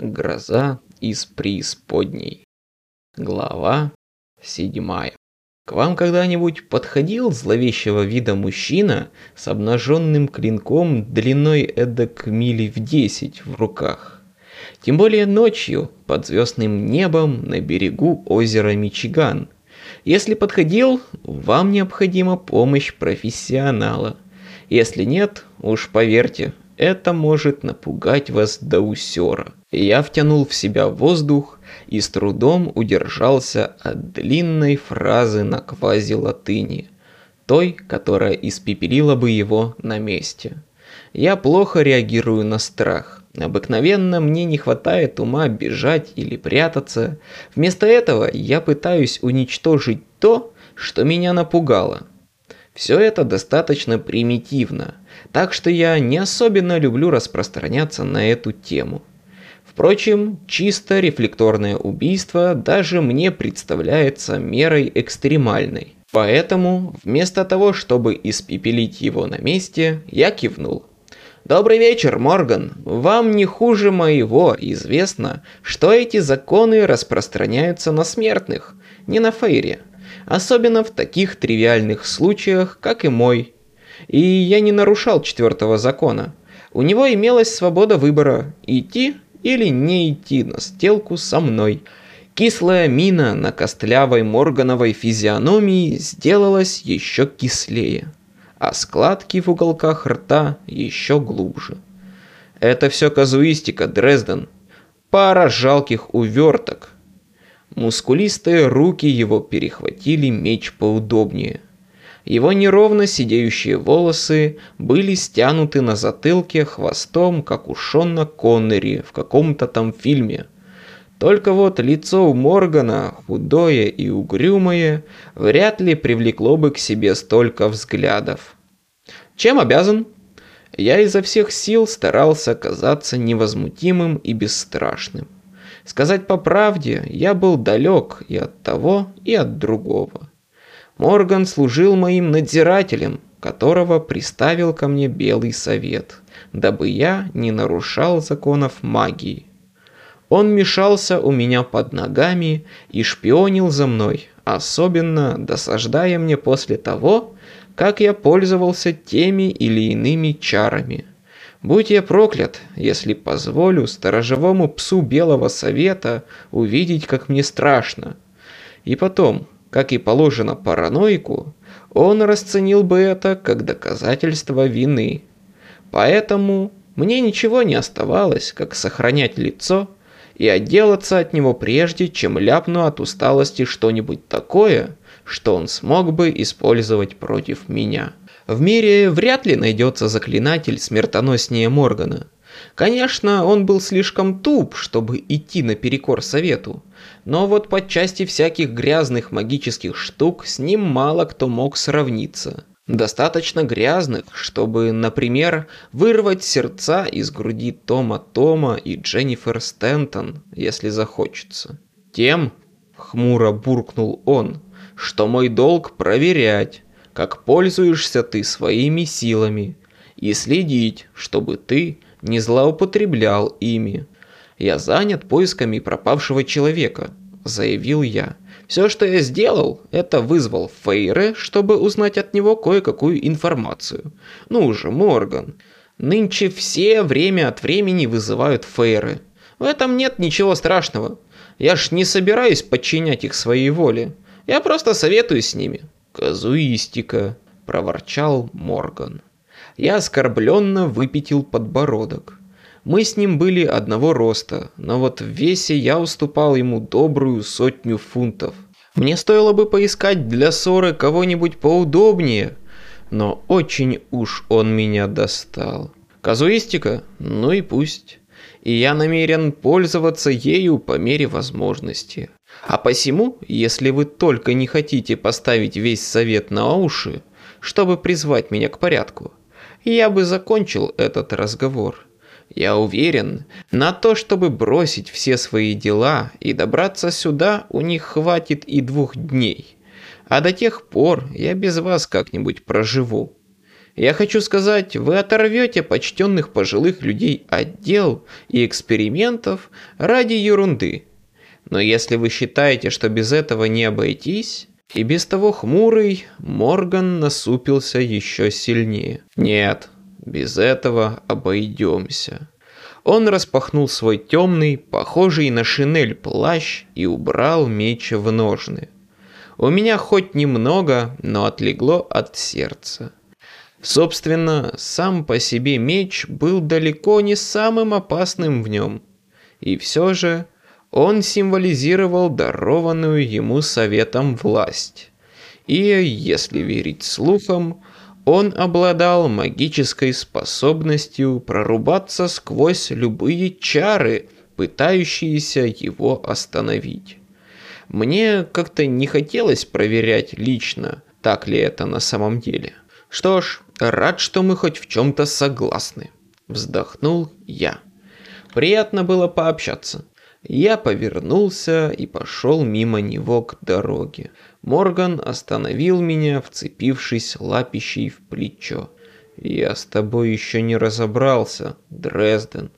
Гроза из преисподней. Глава седьмая. К вам когда-нибудь подходил зловещего вида мужчина с обнаженным клинком длиной эдак мили в десять в руках? Тем более ночью, под звездным небом на берегу озера Мичиган. Если подходил, вам необходима помощь профессионала. Если нет, уж поверьте, это может напугать вас до усера. Я втянул в себя воздух и с трудом удержался от длинной фразы на квази-латыни, той, которая испепелила бы его на месте. Я плохо реагирую на страх. Обыкновенно мне не хватает ума бежать или прятаться. Вместо этого я пытаюсь уничтожить то, что меня напугало. Все это достаточно примитивно, так что я не особенно люблю распространяться на эту тему. Впрочем, чисто рефлекторное убийство даже мне представляется мерой экстремальной. Поэтому, вместо того, чтобы испепелить его на месте, я кивнул. «Добрый вечер, Морган. Вам не хуже моего известно, что эти законы распространяются на смертных, не на Фейре. Особенно в таких тривиальных случаях, как и мой. И я не нарушал четвертого закона. У него имелась свобода выбора – идти или не идти на сделку со мной. Кислая мина на костлявой Моргановой физиономии сделалась еще кислее, а складки в уголках рта еще глубже. Это все казуистика, Дрезден. Пара жалких уверток. Мускулистые руки его перехватили меч поудобнее – его неровно сидеющие волосы были стянуты на затылке хвостом, как у Шона Коннери в каком-то там фильме. Только вот лицо у Моргана, худое и угрюмое, вряд ли привлекло бы к себе столько взглядов. Чем обязан? Я изо всех сил старался казаться невозмутимым и бесстрашным. Сказать по правде, я был далек и от того, и от другого. Морган служил моим надзирателем, которого приставил ко мне Белый Совет, дабы я не нарушал законов магии. Он мешался у меня под ногами и шпионил за мной, особенно досаждая мне после того, как я пользовался теми или иными чарами. Будь я проклят, если позволю сторожевому псу Белого Совета увидеть, как мне страшно. И потом, как и положено параноику, он расценил бы это как доказательство вины. Поэтому мне ничего не оставалось, как сохранять лицо и отделаться от него прежде, чем ляпну от усталости что-нибудь такое, что он смог бы использовать против меня. В мире вряд ли найдется заклинатель смертоноснее Моргана. Конечно, он был слишком туп, чтобы идти наперекор совету, но вот по части всяких грязных магических штук с ним мало кто мог сравниться. Достаточно грязных, чтобы, например, вырвать сердца из груди Тома Тома и Дженнифер Стентон, если захочется. Тем, хмуро буркнул он, что мой долг проверять, как пользуешься ты своими силами, и следить, чтобы ты не злоупотреблял ими. Я занят поисками пропавшего человека, заявил я. Все, что я сделал, это вызвал Фейре, чтобы узнать от него кое-какую информацию. Ну же, Морган. Нынче все время от времени вызывают Фейры. В этом нет ничего страшного. Я ж не собираюсь подчинять их своей воле. Я просто советую с ними. Казуистика, проворчал Морган. Я оскорбленно выпятил подбородок. Мы с ним были одного роста, но вот в весе я уступал ему добрую сотню фунтов. Мне стоило бы поискать для ссоры кого-нибудь поудобнее, но очень уж он меня достал. Казуистика? Ну и пусть. И я намерен пользоваться ею по мере возможности. А посему, если вы только не хотите поставить весь совет на уши, чтобы призвать меня к порядку, я бы закончил этот разговор. Я уверен, на то, чтобы бросить все свои дела и добраться сюда, у них хватит и двух дней. А до тех пор я без вас как-нибудь проживу. Я хочу сказать, вы оторвете почтенных пожилых людей от дел и экспериментов ради ерунды. Но если вы считаете, что без этого не обойтись, и без того хмурый, Морган насупился еще сильнее. Нет, без этого обойдемся. Он распахнул свой темный, похожий на шинель плащ и убрал меч в ножны. У меня хоть немного, но отлегло от сердца. Собственно, сам по себе меч был далеко не самым опасным в нем. И все же он символизировал дарованную ему советом власть. И, если верить слухам, он обладал магической способностью прорубаться сквозь любые чары, пытающиеся его остановить. Мне как-то не хотелось проверять лично, так ли это на самом деле. Что ж, рад, что мы хоть в чем-то согласны. Вздохнул я. Приятно было пообщаться. Я повернулся и пошел мимо него к дороге. Морган остановил меня, вцепившись лапищей в плечо. «Я с тобой еще не разобрался, Дрезден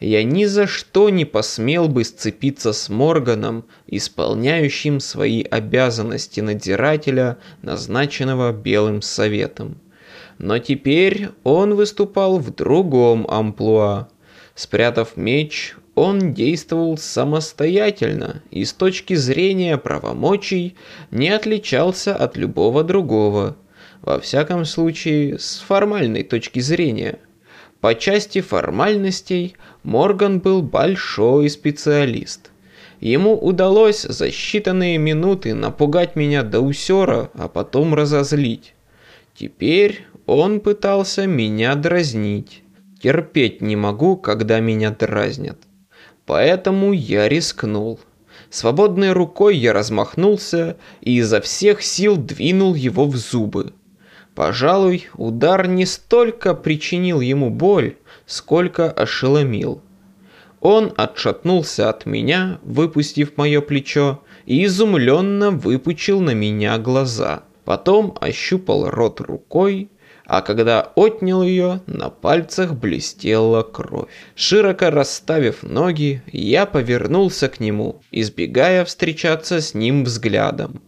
я ни за что не посмел бы сцепиться с Морганом, исполняющим свои обязанности надзирателя, назначенного Белым Советом. Но теперь он выступал в другом амплуа. Спрятав меч, он действовал самостоятельно и с точки зрения правомочий не отличался от любого другого. Во всяком случае, с формальной точки зрения – по части формальностей Морган был большой специалист. Ему удалось за считанные минуты напугать меня до усера, а потом разозлить. Теперь он пытался меня дразнить. Терпеть не могу, когда меня дразнят. Поэтому я рискнул. Свободной рукой я размахнулся и изо всех сил двинул его в зубы. Пожалуй, удар не столько причинил ему боль, сколько ошеломил. Он отшатнулся от меня, выпустив мое плечо, и изумленно выпучил на меня глаза. Потом ощупал рот рукой, а когда отнял ее, на пальцах блестела кровь. Широко расставив ноги, я повернулся к нему, избегая встречаться с ним взглядом.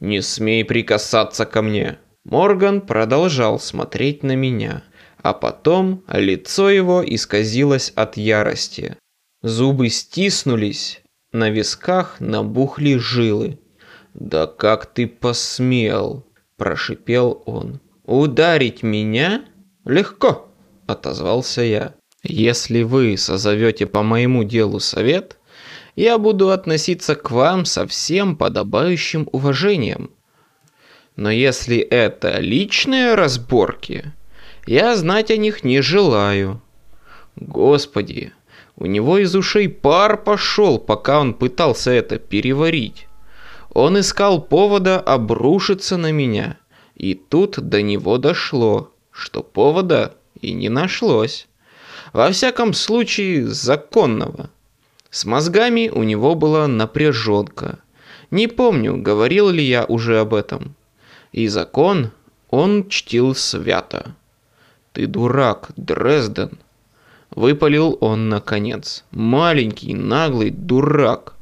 «Не смей прикасаться ко мне!» Морган продолжал смотреть на меня, а потом лицо его исказилось от ярости. Зубы стиснулись, на висках набухли жилы. «Да как ты посмел?» – прошипел он. «Ударить меня? Легко!» – отозвался я. «Если вы созовете по моему делу совет, я буду относиться к вам со всем подобающим уважением. Но если это личные разборки, я знать о них не желаю. Господи, у него из ушей пар пошел, пока он пытался это переварить. Он искал повода обрушиться на меня. И тут до него дошло, что повода и не нашлось. Во всяком случае, законного. С мозгами у него была напряженка. Не помню, говорил ли я уже об этом и закон он чтил свято. «Ты дурак, Дрезден!» Выпалил он наконец. «Маленький, наглый дурак!»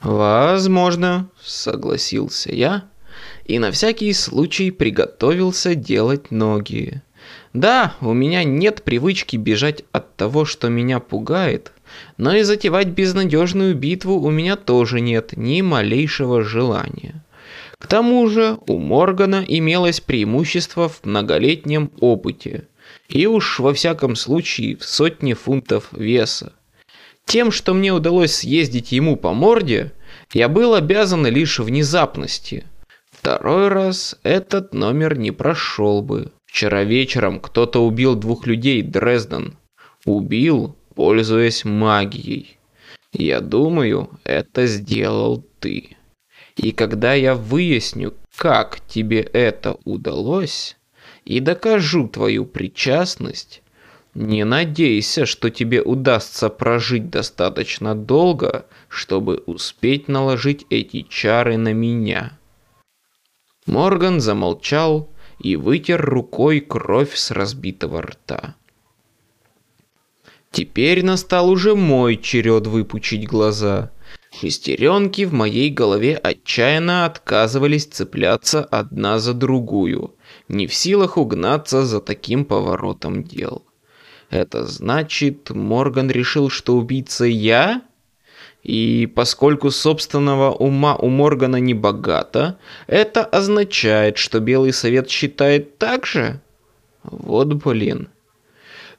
«Возможно», — согласился я, и на всякий случай приготовился делать ноги. Да, у меня нет привычки бежать от того, что меня пугает, но и затевать безнадежную битву у меня тоже нет ни малейшего желания. К тому же у Моргана имелось преимущество в многолетнем опыте, и уж во всяком случае в сотни фунтов веса. Тем, что мне удалось съездить ему по морде, я был обязан лишь внезапности. Второй раз этот номер не прошел бы. Вчера вечером кто-то убил двух людей, Дрезден. Убил, пользуясь магией. Я думаю, это сделал ты. И когда я выясню, как тебе это удалось, и докажу твою причастность, не надейся, что тебе удастся прожить достаточно долго, чтобы успеть наложить эти чары на меня. Морган замолчал и вытер рукой кровь с разбитого рта. Теперь настал уже мой черед выпучить глаза. Шестеренки в моей голове отчаянно отказывались цепляться одна за другую, не в силах угнаться за таким поворотом дел. Это значит, Морган решил, что убийца я? И поскольку собственного ума у Моргана не богато, это означает, что Белый Совет считает так же? Вот блин.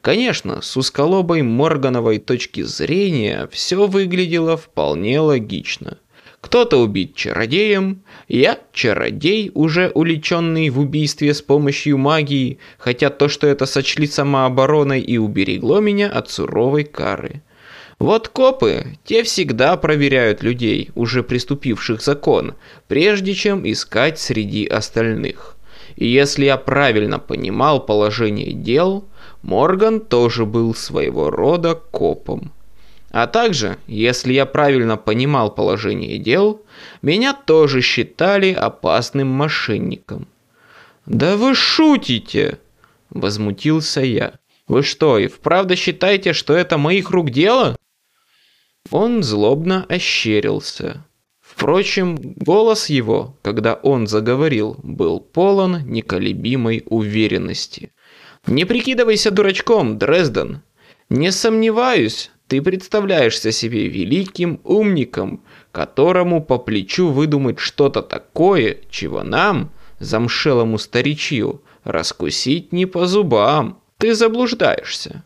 Конечно, с узколобой Моргановой точки зрения все выглядело вполне логично. Кто-то убит чародеем, я чародей, уже уличенный в убийстве с помощью магии, хотя то, что это сочли самообороной и уберегло меня от суровой кары. Вот копы, те всегда проверяют людей, уже приступивших закон, прежде чем искать среди остальных. И если я правильно понимал положение дел, Морган тоже был своего рода копом. А также, если я правильно понимал положение дел, меня тоже считали опасным мошенником. «Да вы шутите!» – возмутился я. «Вы что, и вправду считаете, что это моих рук дело?» Он злобно ощерился. Впрочем, голос его, когда он заговорил, был полон неколебимой уверенности. Не прикидывайся дурачком, Дрезден. Не сомневаюсь, ты представляешься себе великим умником, которому по плечу выдумать что-то такое, чего нам, замшелому старичью, раскусить не по зубам. Ты заблуждаешься.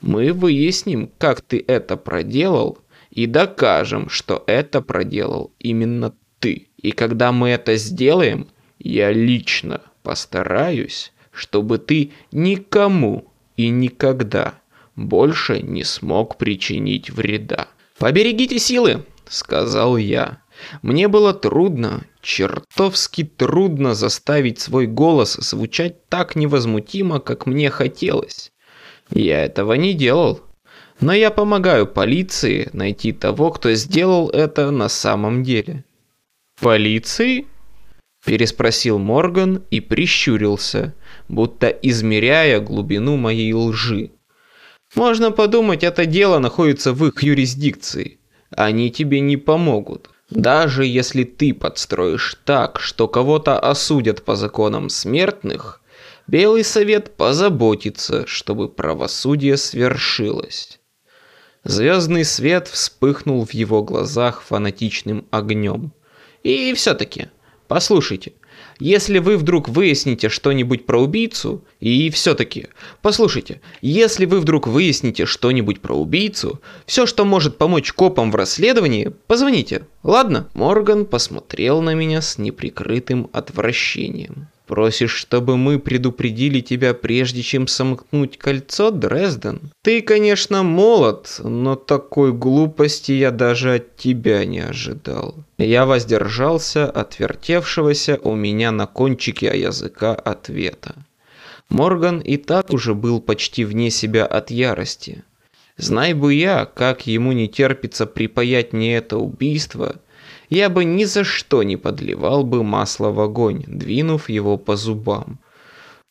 Мы выясним, как ты это проделал, и докажем, что это проделал именно ты. И когда мы это сделаем, я лично постараюсь чтобы ты никому и никогда больше не смог причинить вреда. «Поберегите силы!» — сказал я. Мне было трудно, чертовски трудно заставить свой голос звучать так невозмутимо, как мне хотелось. Я этого не делал. Но я помогаю полиции найти того, кто сделал это на самом деле. Полиции? Переспросил Морган и прищурился, будто измеряя глубину моей лжи. Можно подумать, это дело находится в их юрисдикции. Они тебе не помогут. Даже если ты подстроишь так, что кого-то осудят по законам смертных, Белый Совет позаботится, чтобы правосудие свершилось. Звездный свет вспыхнул в его глазах фанатичным огнем. И все-таки, Послушайте, если вы вдруг выясните что-нибудь про убийцу, и все-таки, послушайте, если вы вдруг выясните что-нибудь про убийцу, все, что может помочь копам в расследовании, позвоните, ладно? Морган посмотрел на меня с неприкрытым отвращением. Просишь, чтобы мы предупредили тебя, прежде чем сомкнуть кольцо, Дрезден? Ты, конечно, молод, но такой глупости я даже от тебя не ожидал. Я воздержался от вертевшегося у меня на кончике языка ответа. Морган и так уже был почти вне себя от ярости. Знай бы я, как ему не терпится припаять мне это убийство, я бы ни за что не подливал бы масло в огонь, двинув его по зубам.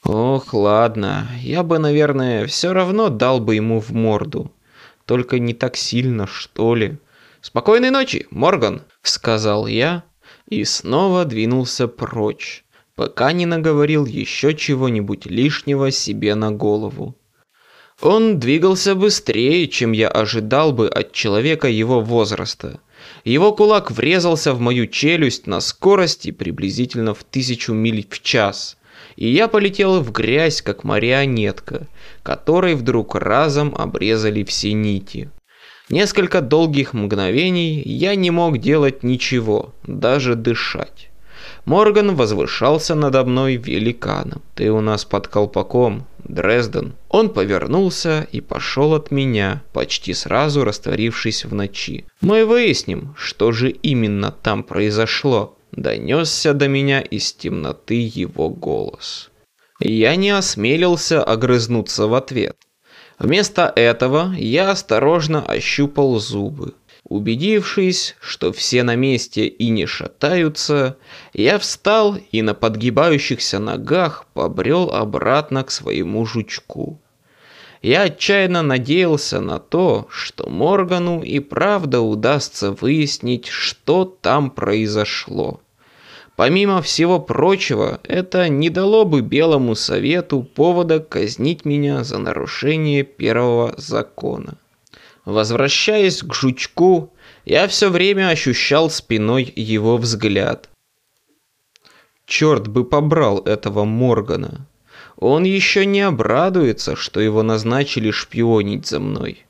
Ох, ладно, я бы, наверное, все равно дал бы ему в морду. Только не так сильно, что ли. «Спокойной ночи, Морган!» — сказал я и снова двинулся прочь, пока не наговорил еще чего-нибудь лишнего себе на голову. Он двигался быстрее, чем я ожидал бы от человека его возраста. Его кулак врезался в мою челюсть на скорости приблизительно в тысячу миль в час, и я полетел в грязь, как марионетка, которой вдруг разом обрезали все нити. Несколько долгих мгновений я не мог делать ничего, даже дышать. Морган возвышался надо мной великаном. «Ты у нас под колпаком, Дрезден». Он повернулся и пошел от меня, почти сразу растворившись в ночи. «Мы выясним, что же именно там произошло», — донесся до меня из темноты его голос. Я не осмелился огрызнуться в ответ. Вместо этого я осторожно ощупал зубы. Убедившись, что все на месте и не шатаются, я встал и на подгибающихся ногах побрел обратно к своему жучку. Я отчаянно надеялся на то, что Моргану и правда удастся выяснить, что там произошло. Помимо всего прочего, это не дало бы Белому Совету повода казнить меня за нарушение первого закона. Возвращаясь к жучку, я все время ощущал спиной его взгляд. Черт бы побрал этого Моргана. Он еще не обрадуется, что его назначили шпионить за мной.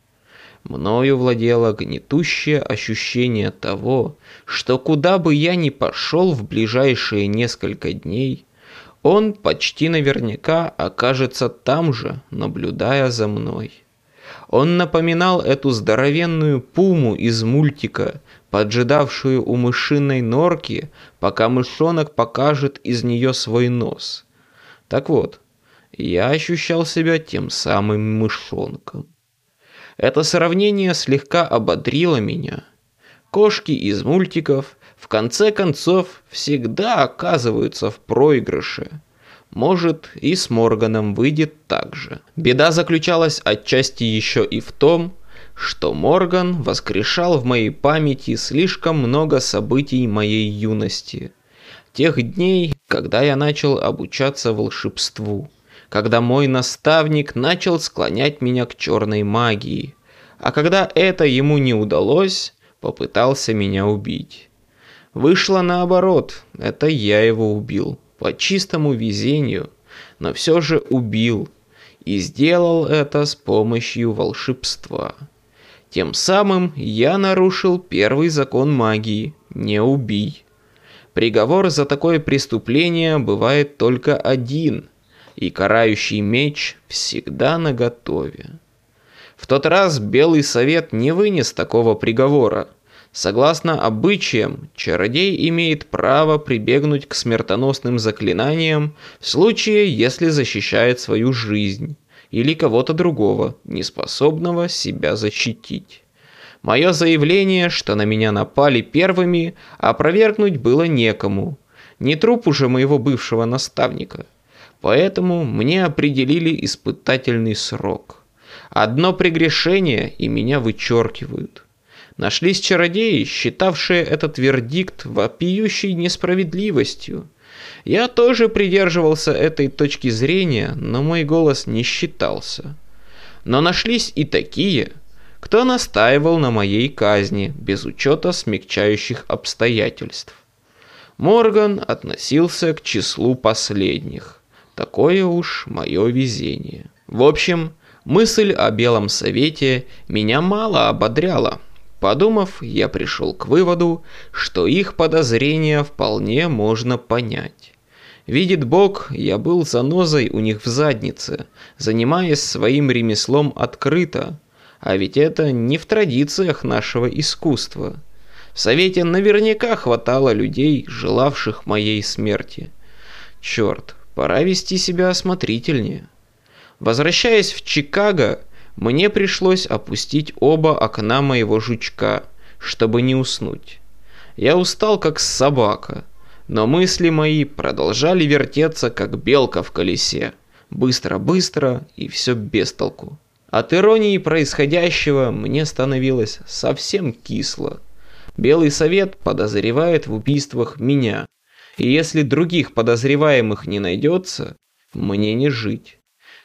Мною владело гнетущее ощущение того, что куда бы я ни пошел в ближайшие несколько дней, он почти наверняка окажется там же, наблюдая за мной. Он напоминал эту здоровенную пуму из мультика, поджидавшую у мышиной норки, пока мышонок покажет из нее свой нос. Так вот, я ощущал себя тем самым мышонком. Это сравнение слегка ободрило меня. Кошки из мультиков в конце концов всегда оказываются в проигрыше. Может, и с Морганом выйдет так же. Беда заключалась отчасти еще и в том, что Морган воскрешал в моей памяти слишком много событий моей юности. Тех дней, когда я начал обучаться волшебству когда мой наставник начал склонять меня к черной магии, а когда это ему не удалось, попытался меня убить. Вышло наоборот, это я его убил, по чистому везению, но все же убил, и сделал это с помощью волшебства. Тем самым я нарушил первый закон магии «не убий». Приговор за такое преступление бывает только один – и карающий меч всегда наготове. В тот раз Белый Совет не вынес такого приговора. Согласно обычаям, чародей имеет право прибегнуть к смертоносным заклинаниям в случае, если защищает свою жизнь или кого-то другого, неспособного себя защитить. Мое заявление, что на меня напали первыми, опровергнуть было некому. Не труп уже моего бывшего наставника – Поэтому мне определили испытательный срок. Одно прегрешение, и меня вычеркивают. Нашлись чародеи, считавшие этот вердикт вопиющей несправедливостью. Я тоже придерживался этой точки зрения, но мой голос не считался. Но нашлись и такие, кто настаивал на моей казни без учета смягчающих обстоятельств. Морган относился к числу последних. Такое уж мое везение. В общем, мысль о Белом Совете меня мало ободряла. Подумав, я пришел к выводу, что их подозрения вполне можно понять. Видит Бог, я был занозой у них в заднице, занимаясь своим ремеслом открыто. А ведь это не в традициях нашего искусства. В Совете наверняка хватало людей, желавших моей смерти. Черт, Пора вести себя осмотрительнее. Возвращаясь в Чикаго, мне пришлось опустить оба окна моего жучка, чтобы не уснуть. Я устал, как собака, но мысли мои продолжали вертеться, как белка в колесе. Быстро-быстро и все без толку. От иронии происходящего мне становилось совсем кисло. Белый совет подозревает в убийствах меня, и если других подозреваемых не найдется, мне не жить.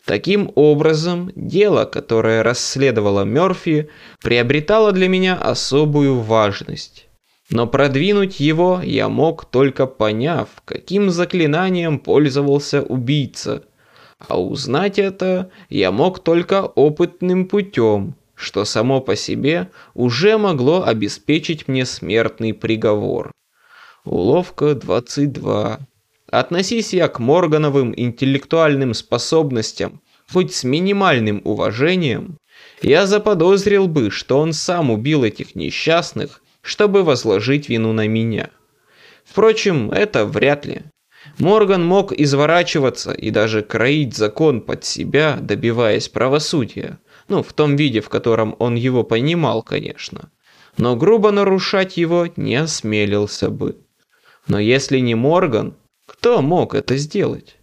Таким образом, дело, которое расследовала Мёрфи, приобретало для меня особую важность. Но продвинуть его я мог только поняв, каким заклинанием пользовался убийца. А узнать это я мог только опытным путем, что само по себе уже могло обеспечить мне смертный приговор. Уловка 22. Относись я к Моргановым интеллектуальным способностям хоть с минимальным уважением, я заподозрил бы, что он сам убил этих несчастных, чтобы возложить вину на меня. Впрочем, это вряд ли. Морган мог изворачиваться и даже кроить закон под себя, добиваясь правосудия. Ну, в том виде, в котором он его понимал, конечно. но грубо нарушать его не осмелился бы. Но если не Морган, кто мог это сделать?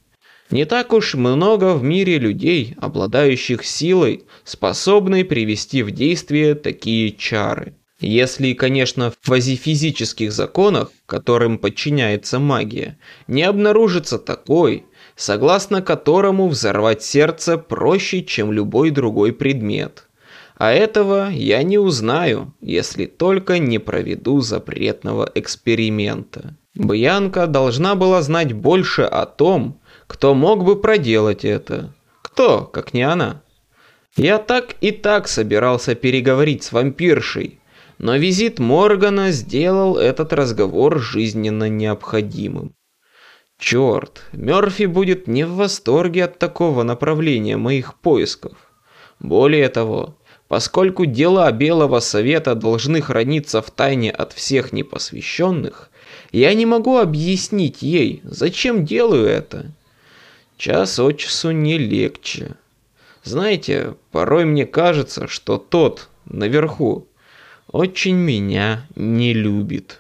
Не так уж много в мире людей, обладающих силой, способной привести в действие такие чары. Если, конечно, в квазифизических законах, которым подчиняется магия, не обнаружится такой, согласно которому взорвать сердце проще, чем любой другой предмет. А этого я не узнаю, если только не проведу запретного эксперимента. Бьянка должна была знать больше о том, кто мог бы проделать это. Кто, как не она? Я так и так собирался переговорить с вампиршей, но визит Моргана сделал этот разговор жизненно необходимым. Черт, Мёрфи будет не в восторге от такого направления моих поисков. Более того, поскольку дела Белого Совета должны храниться в тайне от всех непосвященных, я не могу объяснить ей, зачем делаю это. Час от часу не легче. Знаете, порой мне кажется, что тот, наверху, очень меня не любит.